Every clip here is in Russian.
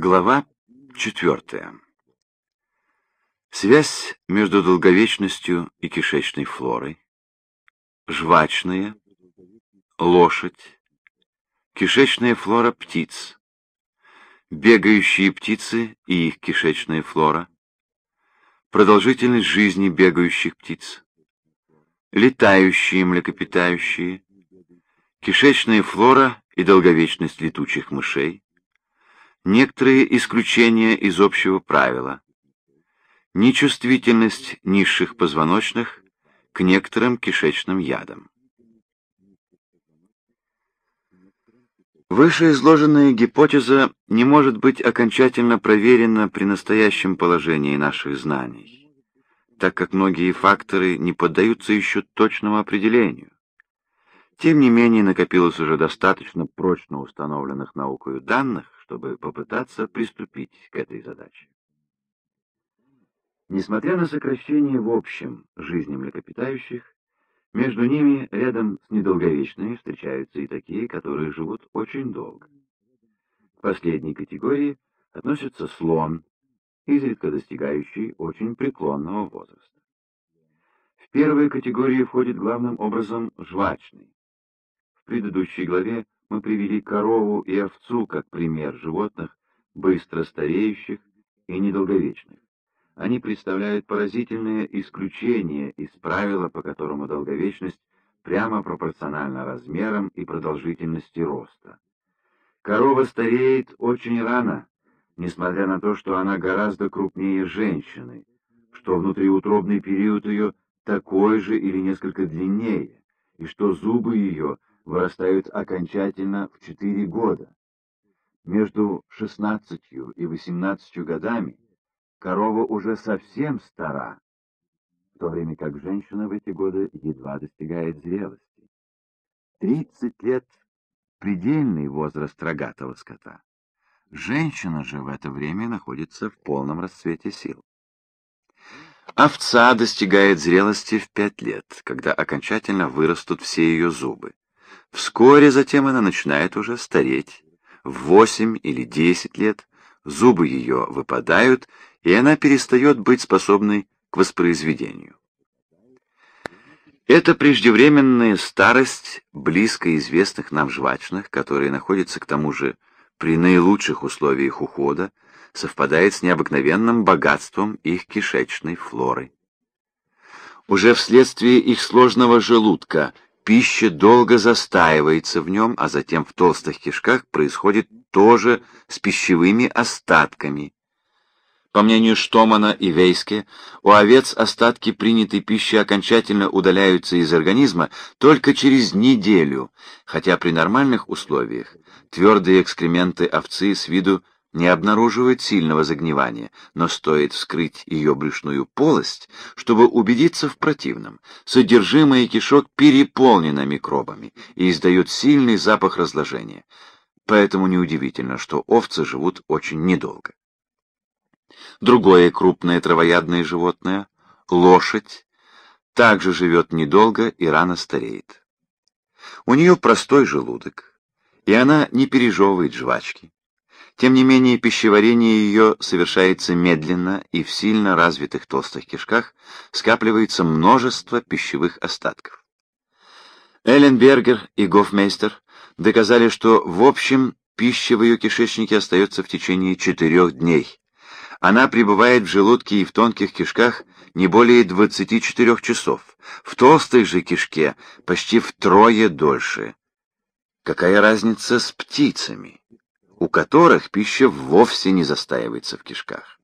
Глава четвертая. Связь между долговечностью и кишечной флорой, жвачная, лошадь, кишечная флора птиц, бегающие птицы и их кишечная флора, продолжительность жизни бегающих птиц, летающие млекопитающие, кишечная флора и долговечность летучих мышей, некоторые исключения из общего правила, нечувствительность низших позвоночных к некоторым кишечным ядам. Вышеизложенная гипотеза не может быть окончательно проверена при настоящем положении наших знаний, так как многие факторы не поддаются еще точному определению. Тем не менее, накопилось уже достаточно прочно установленных наукою данных, чтобы попытаться приступить к этой задаче. Несмотря на сокращение в общем жизни млекопитающих, между ними рядом с недолговечными встречаются и такие, которые живут очень долго. К последней категории относится слон, изредка достигающий очень преклонного возраста. В первую категорию входит главным образом жвачный. В предыдущей главе мы привели корову и овцу как пример животных, быстро стареющих и недолговечных. Они представляют поразительное исключение из правила, по которому долговечность прямо пропорциональна размерам и продолжительности роста. Корова стареет очень рано, несмотря на то, что она гораздо крупнее женщины, что внутриутробный период ее такой же или несколько длиннее, и что зубы ее вырастают окончательно в 4 года. Между 16 и 18 годами корова уже совсем стара, в то время как женщина в эти годы едва достигает зрелости. 30 лет — предельный возраст рогатого скота. Женщина же в это время находится в полном расцвете сил. Овца достигает зрелости в пять лет, когда окончательно вырастут все ее зубы. Вскоре затем она начинает уже стареть. В восемь или десять лет зубы ее выпадают, и она перестает быть способной к воспроизведению. Это преждевременная старость близко известных нам жвачных, которые находятся к тому же при наилучших условиях ухода, совпадает с необыкновенным богатством их кишечной флоры. Уже вследствие их сложного желудка – Пища долго застаивается в нем, а затем в толстых кишках происходит то же с пищевыми остатками. По мнению Штомана и Вейске, у овец остатки принятой пищи окончательно удаляются из организма только через неделю, хотя при нормальных условиях твердые экскременты овцы с виду не обнаруживает сильного загнивания, но стоит вскрыть ее брюшную полость, чтобы убедиться в противном. Содержимое кишок переполнено микробами и издает сильный запах разложения. Поэтому неудивительно, что овцы живут очень недолго. Другое крупное травоядное животное, лошадь, также живет недолго и рано стареет. У нее простой желудок, и она не пережевывает жвачки. Тем не менее, пищеварение ее совершается медленно, и в сильно развитых толстых кишках скапливается множество пищевых остатков. Элленбергер и Гофмейстер доказали, что в общем пища в ее кишечнике остается в течение четырех дней. Она пребывает в желудке и в тонких кишках не более 24 часов, в толстой же кишке почти втрое дольше. Какая разница с птицами? У которых пища вовсе не застаивается в кишках.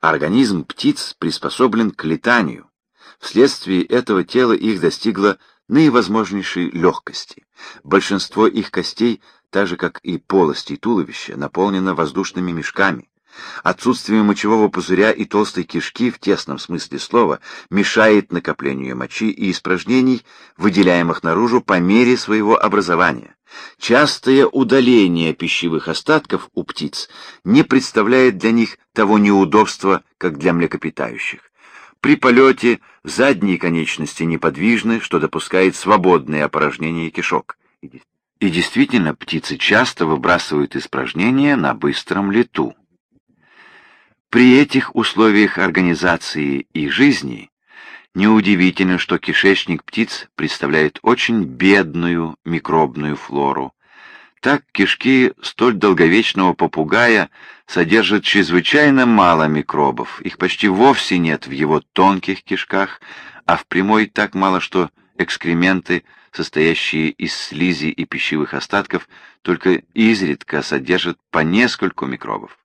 Организм птиц приспособлен к летанию. Вследствие этого тело их достигло наивозможнейшей легкости. Большинство их костей, так же как и полости туловища, наполнено воздушными мешками. Отсутствие мочевого пузыря и толстой кишки в тесном смысле слова мешает накоплению мочи и испражнений, выделяемых наружу по мере своего образования. Частое удаление пищевых остатков у птиц не представляет для них того неудобства, как для млекопитающих. При полете задние конечности неподвижны, что допускает свободное опорожнение кишок. И действительно, птицы часто выбрасывают испражнения на быстром лету. При этих условиях организации и жизни неудивительно, что кишечник птиц представляет очень бедную микробную флору. Так кишки столь долговечного попугая содержат чрезвычайно мало микробов, их почти вовсе нет в его тонких кишках, а в прямой так мало, что экскременты, состоящие из слизи и пищевых остатков, только изредка содержат по нескольку микробов.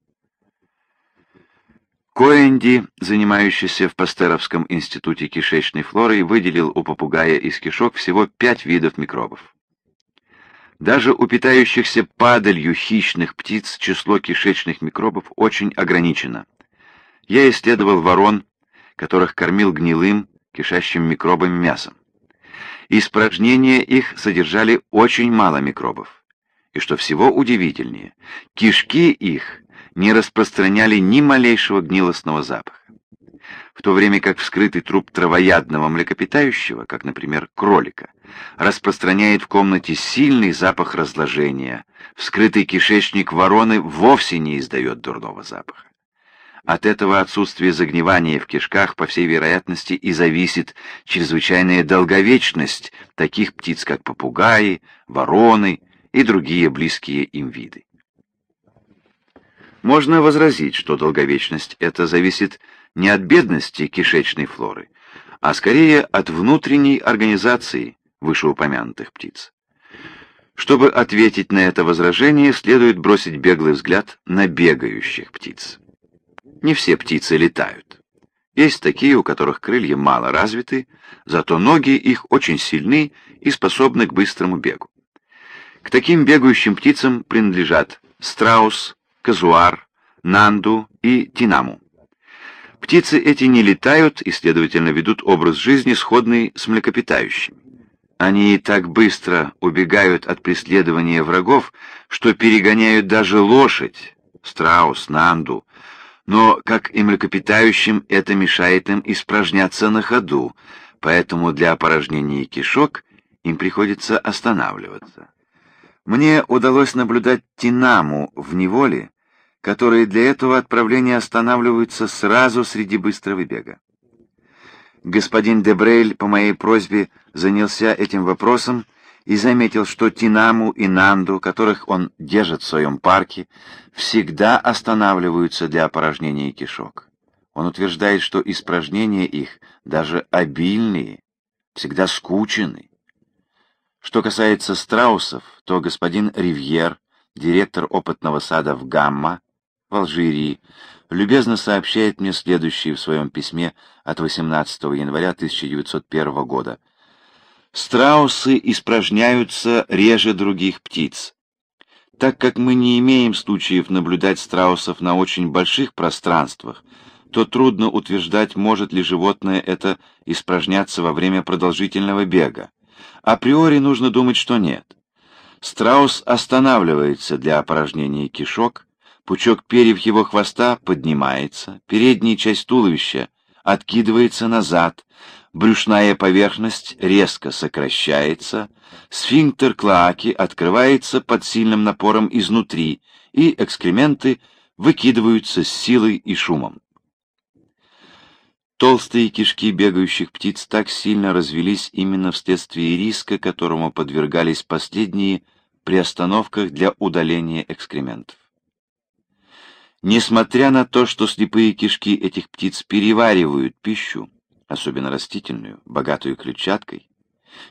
Коэнди, занимающийся в Пастеровском институте кишечной флорой, выделил у попугая из кишок всего пять видов микробов. Даже у питающихся падалью хищных птиц число кишечных микробов очень ограничено. Я исследовал ворон, которых кормил гнилым, кишащим микробами мясом. Испражнения их содержали очень мало микробов. И что всего удивительнее, кишки их не распространяли ни малейшего гнилостного запаха. В то время как вскрытый труп травоядного млекопитающего, как, например, кролика, распространяет в комнате сильный запах разложения, вскрытый кишечник вороны вовсе не издает дурного запаха. От этого отсутствия загнивания в кишках, по всей вероятности, и зависит чрезвычайная долговечность таких птиц, как попугаи, вороны и другие близкие им виды. Можно возразить, что долговечность это зависит не от бедности кишечной флоры, а скорее от внутренней организации вышеупомянутых птиц. Чтобы ответить на это возражение, следует бросить беглый взгляд на бегающих птиц. Не все птицы летают. Есть такие, у которых крылья мало развиты, зато ноги их очень сильны и способны к быстрому бегу. К таким бегающим птицам принадлежат страус, казуар, нанду и тинаму. Птицы эти не летают и, следовательно, ведут образ жизни, сходный с млекопитающими. Они так быстро убегают от преследования врагов, что перегоняют даже лошадь, страус, нанду, но, как и млекопитающим, это мешает им испражняться на ходу, поэтому для опорожнения кишок им приходится останавливаться. Мне удалось наблюдать Тинаму в неволе, которые для этого отправления останавливаются сразу среди быстрого бега. Господин Дебрейль по моей просьбе занялся этим вопросом и заметил, что Тинаму и Нанду, которых он держит в своем парке, всегда останавливаются для опорожнения кишок. Он утверждает, что испражнения их, даже обильные, всегда скучены. Что касается страусов, то господин Ривьер, директор опытного сада в Гамма, в Алжирии, любезно сообщает мне следующее в своем письме от 18 января 1901 года. «Страусы испражняются реже других птиц. Так как мы не имеем случаев наблюдать страусов на очень больших пространствах, то трудно утверждать, может ли животное это испражняться во время продолжительного бега. Априори нужно думать, что нет. Страус останавливается для опорожнения кишок, Пучок перьев его хвоста поднимается, передняя часть туловища откидывается назад, брюшная поверхность резко сокращается, сфинктер клоаки открывается под сильным напором изнутри, и экскременты выкидываются с силой и шумом. Толстые кишки бегающих птиц так сильно развелись именно вследствие риска, которому подвергались последние при остановках для удаления экскрементов. Несмотря на то, что слепые кишки этих птиц переваривают пищу, особенно растительную, богатую клетчаткой,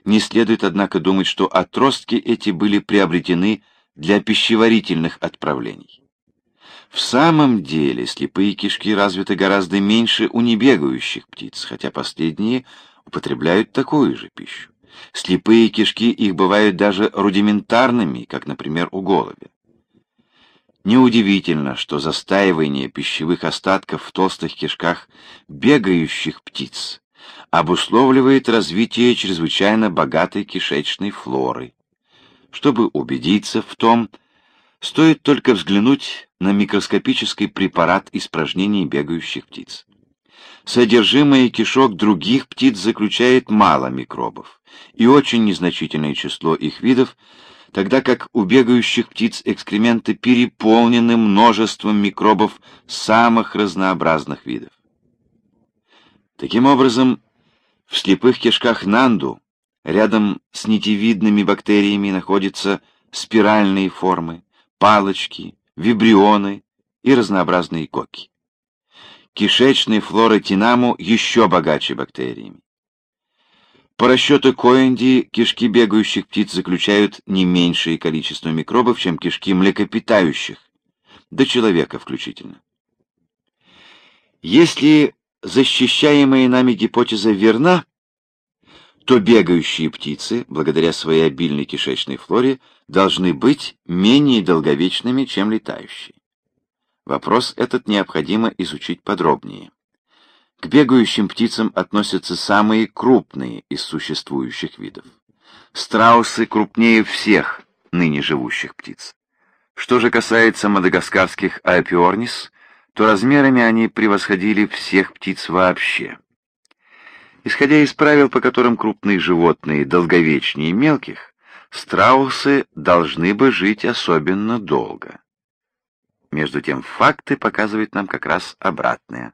не следует, однако, думать, что отростки эти были приобретены для пищеварительных отправлений. В самом деле слепые кишки развиты гораздо меньше у небегающих птиц, хотя последние употребляют такую же пищу. Слепые кишки их бывают даже рудиментарными, как, например, у голубя. Неудивительно, что застаивание пищевых остатков в толстых кишках бегающих птиц обусловливает развитие чрезвычайно богатой кишечной флоры. Чтобы убедиться в том, стоит только взглянуть на микроскопический препарат испражнений бегающих птиц. Содержимое кишок других птиц заключает мало микробов, и очень незначительное число их видов тогда как у бегающих птиц экскременты переполнены множеством микробов самых разнообразных видов. Таким образом, в слепых кишках Нанду рядом с нитевидными бактериями находятся спиральные формы, палочки, вибрионы и разнообразные коки. Кишечная флора Тинаму еще богаче бактериями. По расчету Коэнди, кишки бегающих птиц заключают не меньшее количество микробов, чем кишки млекопитающих, до человека включительно. Если защищаемая нами гипотеза верна, то бегающие птицы, благодаря своей обильной кишечной флоре, должны быть менее долговечными, чем летающие. Вопрос этот необходимо изучить подробнее. К бегающим птицам относятся самые крупные из существующих видов. Страусы крупнее всех ныне живущих птиц. Что же касается мадагаскарских аэпиорнис, то размерами они превосходили всех птиц вообще. Исходя из правил, по которым крупные животные долговечнее мелких, страусы должны бы жить особенно долго. Между тем факты показывают нам как раз обратное.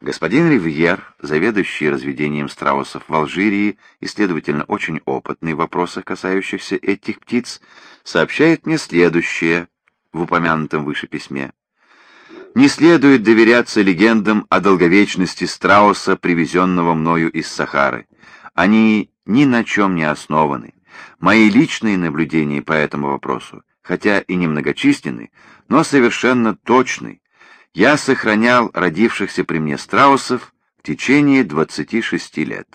Господин Ривьер, заведующий разведением страусов в Алжирии и, следовательно, очень опытный в вопросах, касающихся этих птиц, сообщает мне следующее в упомянутом выше письме. Не следует доверяться легендам о долговечности страуса, привезенного мною из Сахары. Они ни на чем не основаны. Мои личные наблюдения по этому вопросу, хотя и немногочисленны, но совершенно точны, я сохранял родившихся при мне страусов в течение 26 лет.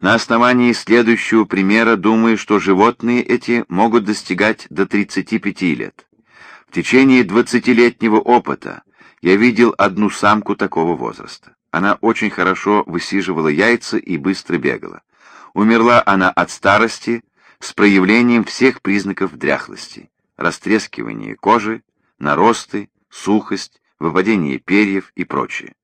На основании следующего примера думаю, что животные эти могут достигать до 35 лет. В течение 20-летнего опыта я видел одну самку такого возраста. Она очень хорошо высиживала яйца и быстро бегала. Умерла она от старости с проявлением всех признаков дряхлости, растрескивания кожи, наросты, сухость, выпадение перьев и прочее.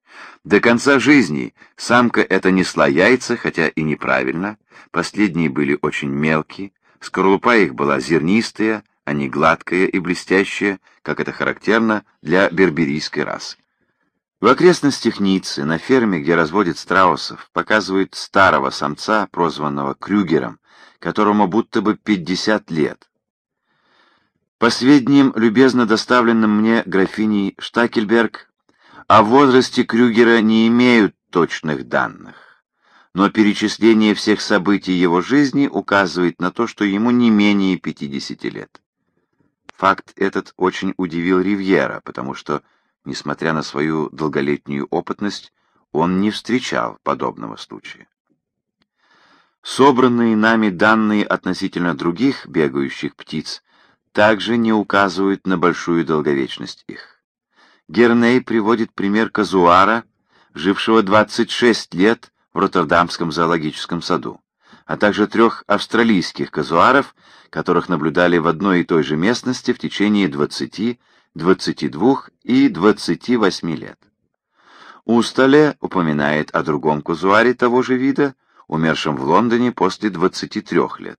До конца жизни самка эта несла яйца, хотя и неправильно, последние были очень мелкие, скорлупа их была зернистая, а не гладкая и блестящая, как это характерно для берберийской расы. В окрестностях Ниццы, на ферме, где разводят страусов, показывают старого самца, прозванного Крюгером, которому будто бы 50 лет, по сведениям, любезно доставленным мне графиней Штакельберг, о возрасте Крюгера не имеют точных данных, но перечисление всех событий его жизни указывает на то, что ему не менее 50 лет. Факт этот очень удивил Ривьера, потому что, несмотря на свою долголетнюю опытность, он не встречал подобного случая. Собранные нами данные относительно других бегающих птиц также не указывают на большую долговечность их. Герней приводит пример казуара, жившего 26 лет в Роттердамском зоологическом саду, а также трех австралийских казуаров, которых наблюдали в одной и той же местности в течение 20, 22 и 28 лет. Устале упоминает о другом казуаре того же вида, умершем в Лондоне после 23 лет.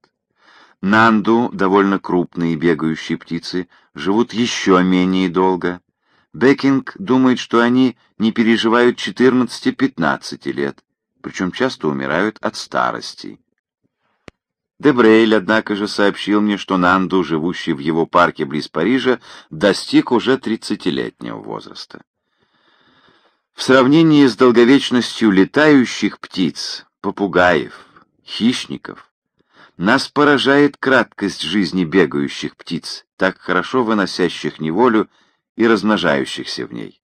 Нанду, довольно крупные бегающие птицы, живут еще менее долго. Бекинг думает, что они не переживают 14-15 лет, причем часто умирают от старости. Дебрейль, однако же, сообщил мне, что Нанду, живущий в его парке близ Парижа, достиг уже 30-летнего возраста. В сравнении с долговечностью летающих птиц, попугаев, хищников, нас поражает краткость жизни бегающих птиц, так хорошо выносящих неволю и размножающихся в ней.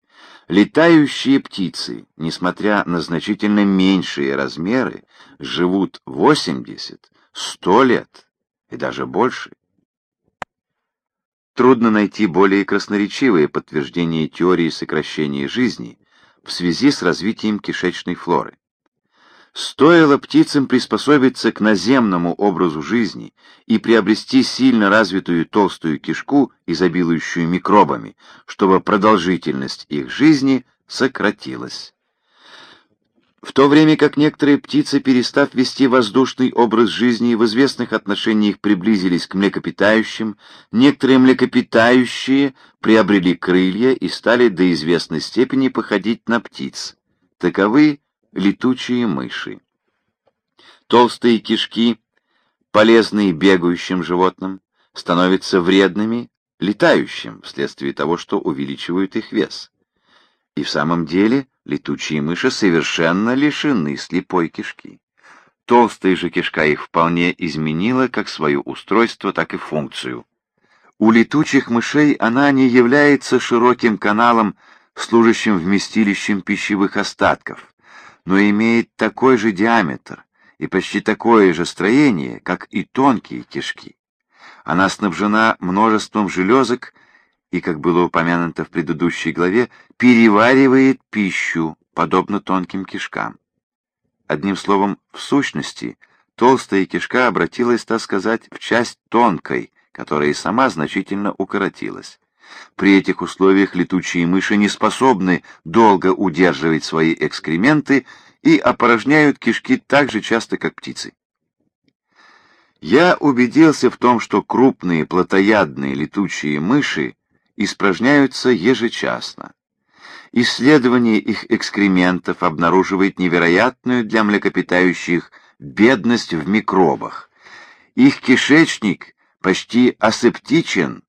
Летающие птицы, несмотря на значительно меньшие размеры, живут 80, 100 лет и даже больше. Трудно найти более красноречивые подтверждения теории сокращения жизни в связи с развитием кишечной флоры. Стоило птицам приспособиться к наземному образу жизни и приобрести сильно развитую толстую кишку, изобилующую микробами, чтобы продолжительность их жизни сократилась. В то время как некоторые птицы, перестав вести воздушный образ жизни, в известных отношениях приблизились к млекопитающим, некоторые млекопитающие приобрели крылья и стали до известной степени походить на птиц. Таковы летучие мыши. Толстые кишки, полезные бегающим животным, становятся вредными летающим вследствие того, что увеличивают их вес. И в самом деле летучие мыши совершенно лишены слепой кишки. Толстая же кишка их вполне изменила как свое устройство, так и функцию. У летучих мышей она не является широким каналом, служащим вместилищем пищевых остатков, но имеет такой же диаметр и почти такое же строение, как и тонкие кишки. Она снабжена множеством железок и, как было упомянуто в предыдущей главе, переваривает пищу, подобно тонким кишкам. Одним словом, в сущности, толстая кишка обратилась, так сказать, в часть тонкой, которая и сама значительно укоротилась. При этих условиях летучие мыши не способны долго удерживать свои экскременты и опорожняют кишки так же часто, как птицы. Я убедился в том, что крупные плотоядные летучие мыши испражняются ежечасно. Исследование их экскрементов обнаруживает невероятную для млекопитающих бедность в микробах. Их кишечник почти асептичен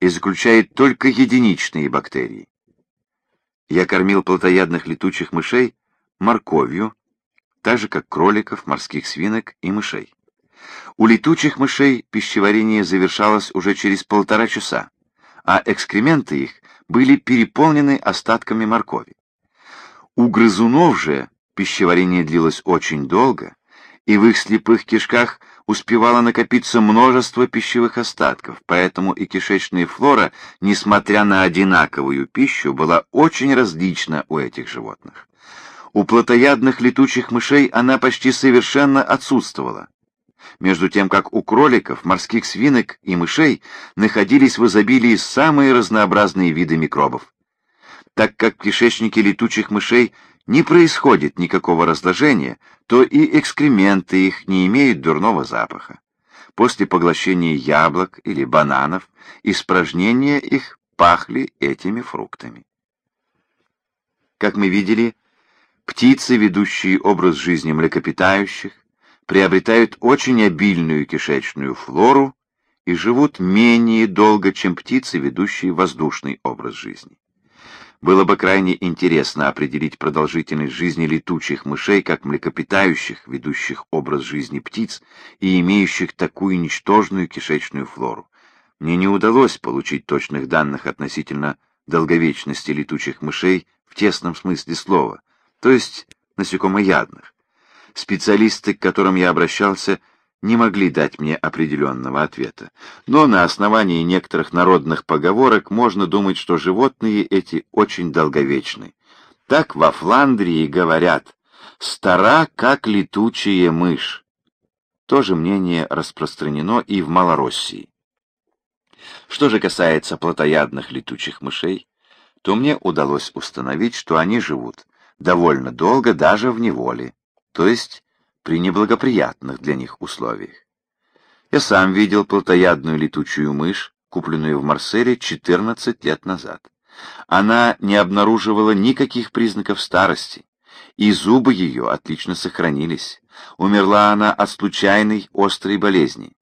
и заключает только единичные бактерии. Я кормил плотоядных летучих мышей морковью, так же как кроликов, морских свинок и мышей. У летучих мышей пищеварение завершалось уже через полтора часа а экскременты их были переполнены остатками моркови. У грызунов же пищеварение длилось очень долго, и в их слепых кишках успевало накопиться множество пищевых остатков, поэтому и кишечная флора, несмотря на одинаковую пищу, была очень различна у этих животных. У плотоядных летучих мышей она почти совершенно отсутствовала между тем как у кроликов, морских свинок и мышей находились в изобилии самые разнообразные виды микробов. Так как в кишечнике летучих мышей не происходит никакого разложения, то и экскременты их не имеют дурного запаха. После поглощения яблок или бананов испражнения их пахли этими фруктами. Как мы видели, птицы, ведущие образ жизни млекопитающих, приобретают очень обильную кишечную флору и живут менее долго, чем птицы, ведущие воздушный образ жизни. Было бы крайне интересно определить продолжительность жизни летучих мышей как млекопитающих, ведущих образ жизни птиц и имеющих такую ничтожную кишечную флору. Мне не удалось получить точных данных относительно долговечности летучих мышей в тесном смысле слова, то есть насекомоядных. Специалисты, к которым я обращался, не могли дать мне определенного ответа. Но на основании некоторых народных поговорок можно думать, что животные эти очень долговечны. Так во Фландрии говорят «стара, как летучая мышь». То же мнение распространено и в Малороссии. Что же касается плотоядных летучих мышей, то мне удалось установить, что они живут довольно долго даже в неволе то есть при неблагоприятных для них условиях. Я сам видел плотоядную летучую мышь, купленную в Марселе 14 лет назад. Она не обнаруживала никаких признаков старости, и зубы ее отлично сохранились. Умерла она от случайной острой болезни.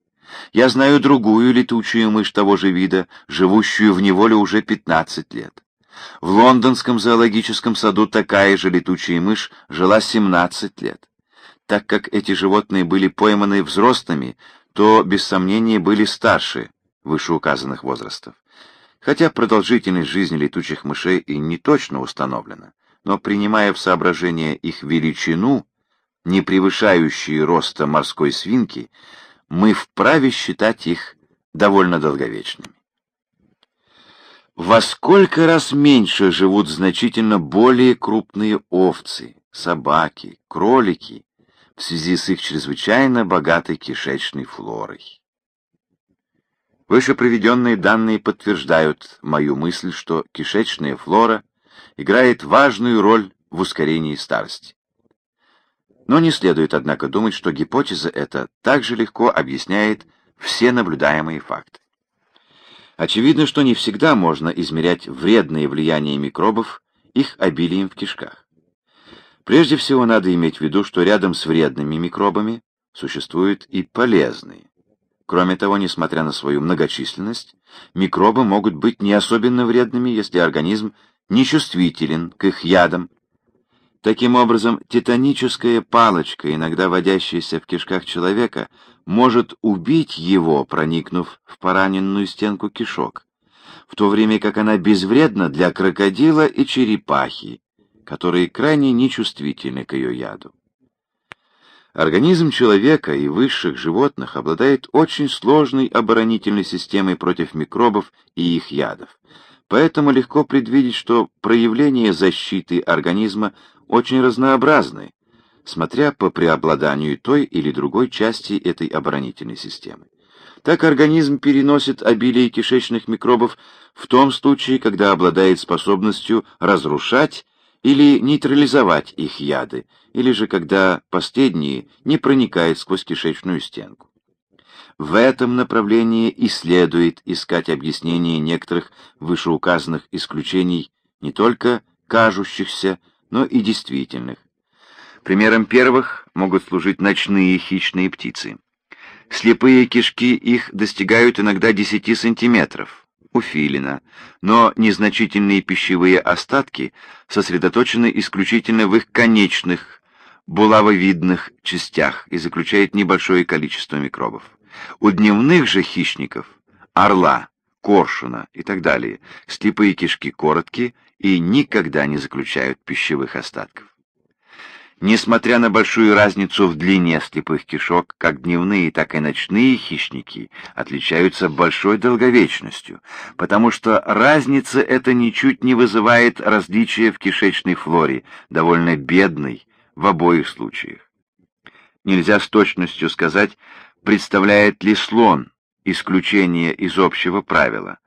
Я знаю другую летучую мышь того же вида, живущую в неволе уже 15 лет. В лондонском зоологическом саду такая же летучая мышь жила 17 лет. Так как эти животные были пойманы взрослыми, то, без сомнения, были старше вышеуказанных возрастов. Хотя продолжительность жизни летучих мышей и не точно установлена, но принимая в соображение их величину, не превышающие роста морской свинки, мы вправе считать их довольно долговечными. Во сколько раз меньше живут значительно более крупные овцы, собаки, кролики в связи с их чрезвычайно богатой кишечной флорой. Выше приведенные данные подтверждают мою мысль, что кишечная флора играет важную роль в ускорении старости. Но не следует, однако, думать, что гипотеза эта также легко объясняет все наблюдаемые факты. Очевидно, что не всегда можно измерять вредное влияние микробов их обилием в кишках. Прежде всего надо иметь в виду, что рядом с вредными микробами существуют и полезные. Кроме того, несмотря на свою многочисленность, микробы могут быть не особенно вредными, если организм нечувствителен к их ядам. Таким образом, титаническая палочка, иногда водящаяся в кишках человека, может убить его, проникнув в пораненную стенку кишок, в то время как она безвредна для крокодила и черепахи, которые крайне нечувствительны к ее яду. Организм человека и высших животных обладает очень сложной оборонительной системой против микробов и их ядов. Поэтому легко предвидеть, что проявления защиты организма очень разнообразны, смотря по преобладанию той или другой части этой оборонительной системы. Так организм переносит обилие кишечных микробов в том случае, когда обладает способностью разрушать или нейтрализовать их яды, или же когда последние не проникают сквозь кишечную стенку. В этом направлении и следует искать объяснение некоторых вышеуказанных исключений, не только кажущихся, но и действительных. Примером первых могут служить ночные хищные птицы. Слепые кишки их достигают иногда 10 сантиметров, у филина, но незначительные пищевые остатки сосредоточены исключительно в их конечных, булавовидных частях и заключают небольшое количество микробов. У дневных же хищников, орла, коршуна и так далее, слепые кишки короткие и никогда не заключают пищевых остатков. Несмотря на большую разницу в длине слепых кишок, как дневные, так и ночные хищники отличаются большой долговечностью, потому что разница эта ничуть не вызывает различия в кишечной флоре, довольно бедной в обоих случаях. Нельзя с точностью сказать, представляет ли слон исключение из общего правила.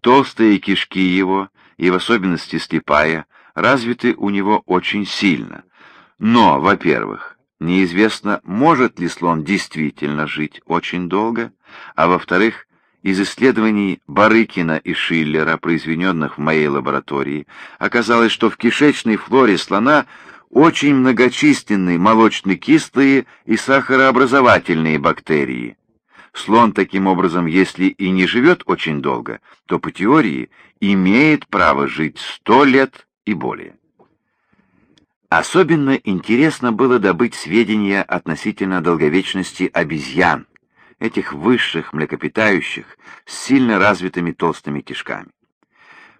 Толстые кишки его, и в особенности слепая, развиты у него очень сильно – но, во-первых, неизвестно, может ли слон действительно жить очень долго, а во-вторых, из исследований Барыкина и Шиллера, произведенных в моей лаборатории, оказалось, что в кишечной флоре слона очень многочисленные молочно-кислые и сахарообразовательные бактерии. Слон, таким образом, если и не живет очень долго, то, по теории, имеет право жить сто лет и более. Особенно интересно было добыть сведения относительно долговечности обезьян, этих высших млекопитающих с сильно развитыми толстыми кишками.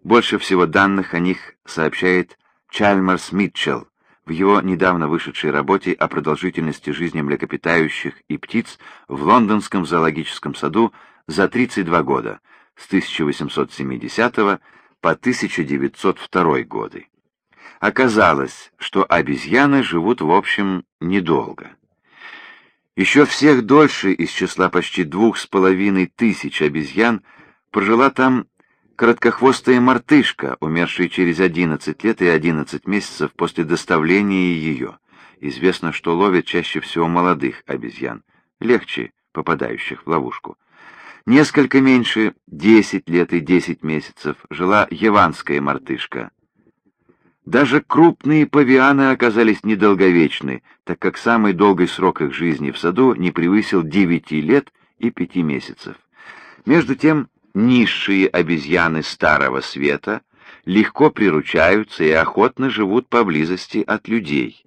Больше всего данных о них сообщает Чальмарс Митчелл в его недавно вышедшей работе о продолжительности жизни млекопитающих и птиц в лондонском зоологическом саду за 32 года, с 1870 по 1902 годы. Оказалось, что обезьяны живут, в общем, недолго. Еще всех дольше из числа почти двух с половиной тысяч обезьян прожила там короткохвостая мартышка, умершая через 11 лет и 11 месяцев после доставления ее. Известно, что ловят чаще всего молодых обезьян, легче попадающих в ловушку. Несколько меньше, 10 лет и 10 месяцев, жила яванская мартышка, даже крупные павианы оказались недолговечны, так как самый долгий срок их жизни в саду не превысил 9 лет и 5 месяцев. Между тем, низшие обезьяны Старого Света легко приручаются и охотно живут поблизости от людей.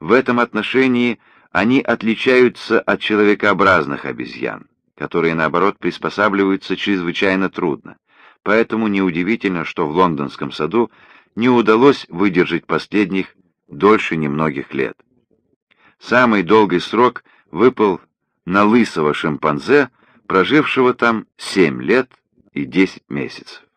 В этом отношении они отличаются от человекообразных обезьян, которые, наоборот, приспосабливаются чрезвычайно трудно. Поэтому неудивительно, что в лондонском саду не удалось выдержать последних дольше немногих лет. Самый долгий срок выпал на лысого шимпанзе, прожившего там семь лет и десять месяцев.